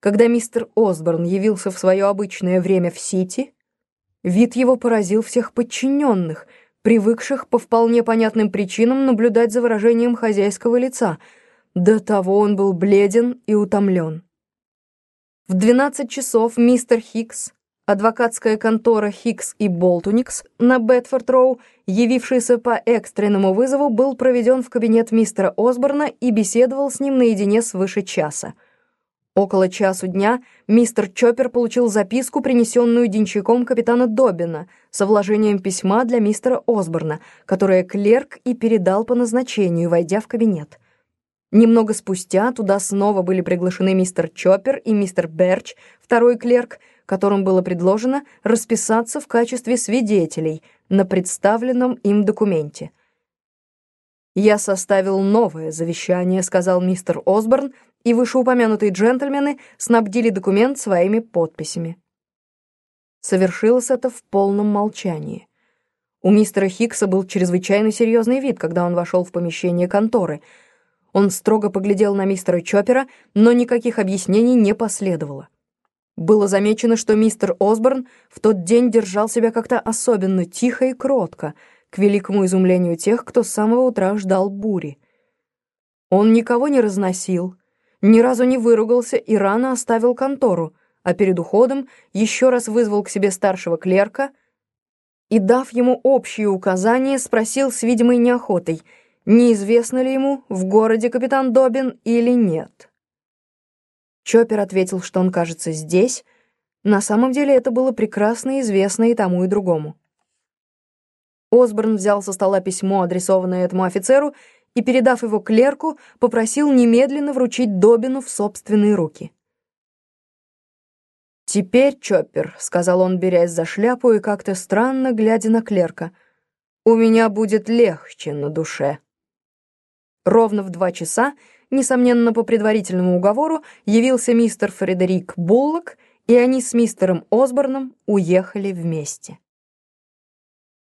Когда мистер Осборн явился в свое обычное время в Сити, вид его поразил всех подчиненных, привыкших по вполне понятным причинам наблюдать за выражением хозяйского лица. До того он был бледен и утомлен. В 12 часов мистер Хикс, адвокатская контора Хикс и Болтуникс на Бетфорд-Роу, явившийся по экстренному вызову, был проведен в кабинет мистера Осборна и беседовал с ним наедине свыше часа. Около часу дня мистер Чоппер получил записку, принесенную денщиком капитана Добина, со вложением письма для мистера Осборна, которое клерк и передал по назначению, войдя в кабинет. Немного спустя туда снова были приглашены мистер Чоппер и мистер Берч, второй клерк, которым было предложено расписаться в качестве свидетелей на представленном им документе. «Я составил новое завещание», — сказал мистер Осборн, и вышеупомянутые джентльмены снабдили документ своими подписями. Совершилось это в полном молчании. У мистера Хиггса был чрезвычайно серьезный вид, когда он вошел в помещение конторы — он строго поглядел на мистера Чоппера, но никаких объяснений не последовало. Было замечено, что мистер Осборн в тот день держал себя как-то особенно тихо и кротко, к великому изумлению тех, кто с самого утра ждал бури. Он никого не разносил, ни разу не выругался и рано оставил контору, а перед уходом еще раз вызвал к себе старшего клерка и, дав ему общие указания, спросил с видимой неохотой — неизвестно ли ему, в городе капитан Добин или нет. Чоппер ответил, что он, кажется, здесь. На самом деле это было прекрасно известно и тому, и другому. Осборн взял со стола письмо, адресованное этому офицеру, и, передав его клерку, попросил немедленно вручить Добину в собственные руки. «Теперь, Чоппер», — сказал он, берясь за шляпу и как-то странно глядя на клерка, — «у меня будет легче на душе». Ровно в два часа, несомненно по предварительному уговору, явился мистер Фредерик Буллок, и они с мистером Осборном уехали вместе.